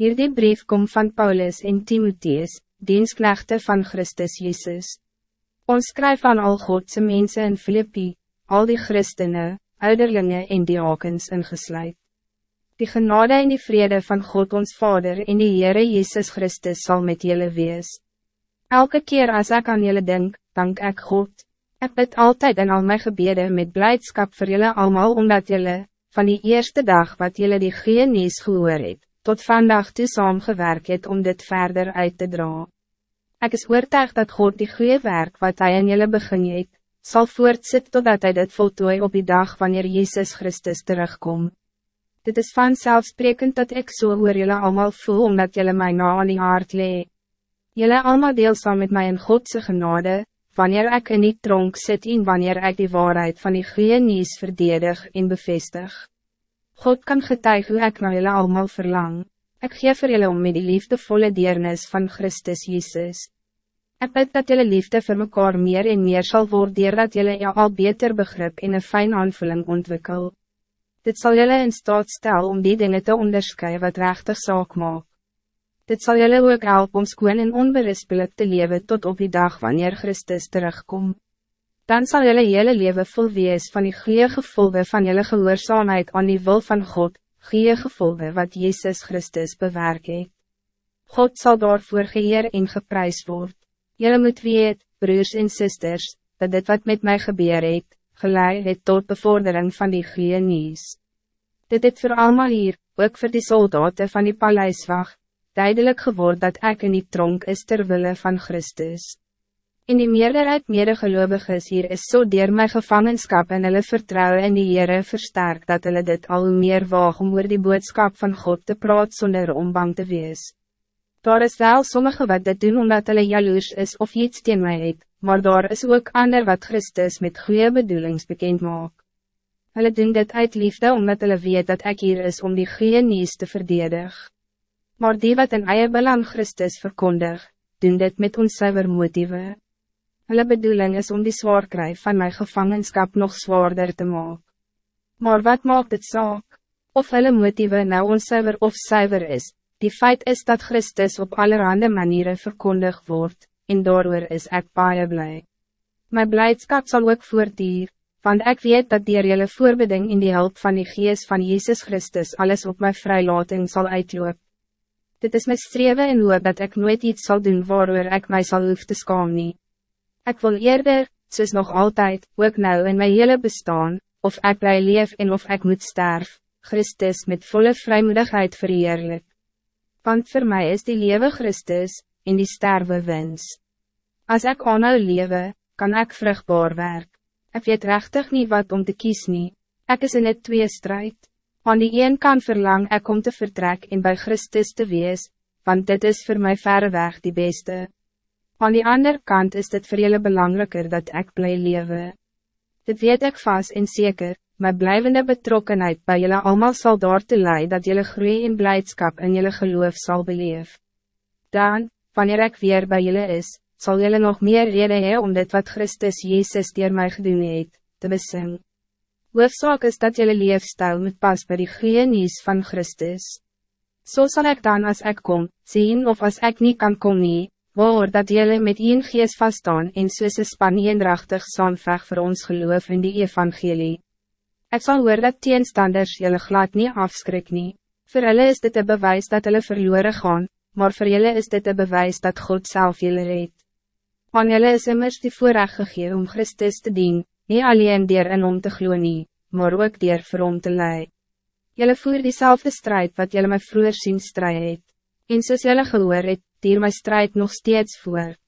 Hierdie brief komt van Paulus en Timotheus, diensknechte van Christus Jezus. Ons skryf aan al Godse mensen in Filippi, al die christenen, ouderlinge en diakens ingesluid. Die genade en die vrede van God ons Vader en die Heere Jezus Christus zal met jullie wees. Elke keer als ik aan jullie denk, dank ik God. Ik bid altijd en al mijn gebeden met blijdschap voor jullie allemaal omdat jullie, van die eerste dag wat jullie die genies gehoor het, tot vandaag toe saamgewerk het om dit verder uit te dra. Ik is oortuig dat God die goede werk wat hij in jullie begin het, sal voortzit totdat hij dit voltooi op die dag wanneer Jezus Christus terugkomt. Dit is vanzelfsprekend dat ik zo so oor jullie allemaal voel omdat jullie mij na aan die hart lee. Jullie allemaal deel saam met mij in Godse genade, wanneer ik in die tronk zit en wanneer ik die waarheid van die goede nieuws verdedig en bevestig. God kan getuigen hoe ik naar jullie allemaal verlang. Ik geef voor jullie om met die liefdevolle deernis van Christus Jezus. Ik bid dat jullie liefde voor mekaar meer en meer zal worden dat jullie jou al beter begrip en een fijn aanvulling ontwikkel. Dit zal jullie in staat stellen om die dingen te onderscheiden wat rechtig zaak maakt. Dit zal jullie ook helpen om skoon en onberispelijk te leven tot op die dag wanneer Christus terugkomt dan zal jullie hele leven vol wees van die goede gevolgen van jullie gehoorzaamheid aan die wil van God, goede gevolgen wat Jezus Christus bewerk het. God zal daarvoor geëer en geprijs word. Jullie moet weet, broers en zusters, dat dit wat met mij gebeur het, geleid het tot bevordering van die goede nieuws. Dit het voor allemaal hier, ook voor die soldaten van die paleiswacht, duidelijk geworden dat ik in die tronk is terwille van Christus. In die meerderheid medegeloviges hier is so dier my gevangenskap en hulle vertrouwen in die Heere versterk dat hulle dit al meer waag om oor die boodskap van God te praat zonder om bang te wees. Daar is wel sommige wat dit doen omdat hulle jaloers is of iets teen my het, maar daar is ook ander wat Christus met goede bedoelings bekend maak. Hulle doen dit uit liefde omdat hulle weet dat ik hier is om die goede nieuws te verdedig. Maar die wat in eie belang Christus verkondig, doen dit met ons motieven. Hulle bedoeling is om die zwaarkry van mijn gevangenschap nog zwaarder te maken. Maar wat maakt het zaak? Of hulle motieve nou onsuiver of zuiver is, die feit is dat Christus op allerhande manieren verkondig wordt, en daardoor is ek baie blij. My blijdschap zal ook voortdier, want ik weet dat die jylle voorbeding in die hulp van die geest van Jezus Christus alles op mijn vrijlating zal uitloop. Dit is mijn streven en hoop dat ik nooit iets zal doen waardoor ik mij zal hoef te skaam nie. Ik wil eerder, soos nog altijd, ook nou in mijn hele bestaan, of ik blij leef en of ik moet sterf, Christus met volle vrijmoedigheid verheerlijk. Want voor mij is die lewe Christus, en die sterwe wens. Als ik aanhou lewe, kan ik vruchtbaar werk. Ik weet rechtig niet wat om te kiezen. nie. Ek is in het twee strijd. Aan die een kan verlang ik om te vertrek en bij Christus te wees, want dit is voor mij verre weg die beste. Aan die andere kant is het voor jullie belangrijker dat ik blij leven. Dit weet ik vast en zeker, mijn blijvende betrokkenheid bij jullie allemaal zal door te leiden dat jullie groei in blijdschap en jullie geloof zal beleven. Dan, wanneer ik weer bij jullie is, zal jullie nog meer reden hebben om dit wat Christus Jezus die mij gedoen heeft, te besingen. Hoofdzaak is dat jullie leefstijl moet pas bij die goede nieuws van Christus. Zo so zal ik dan als ik kom, zien of als ik niet kan komen, waar dat jullie met een geest vaststaan en soos een span eendrachtig saamveg voor ons geloof in die evangelie. Ik zal hoor dat teenstanders jullie glad niet afskrik nie. Voor hulle is dit een bewijs dat hulle verloren gaan, maar voor jullie is dit een bewijs dat God zelf jullie reed. Aan jullie is immers die voorrecht gegeven om Christus te dien, niet alleen dier en om te glo nie, maar ook dier vir om te lei. Jullie voer diezelfde strijd wat jullie mij vroeger zien strijd het. En soos jullie gehoor het, dier my strijd nog steeds voort.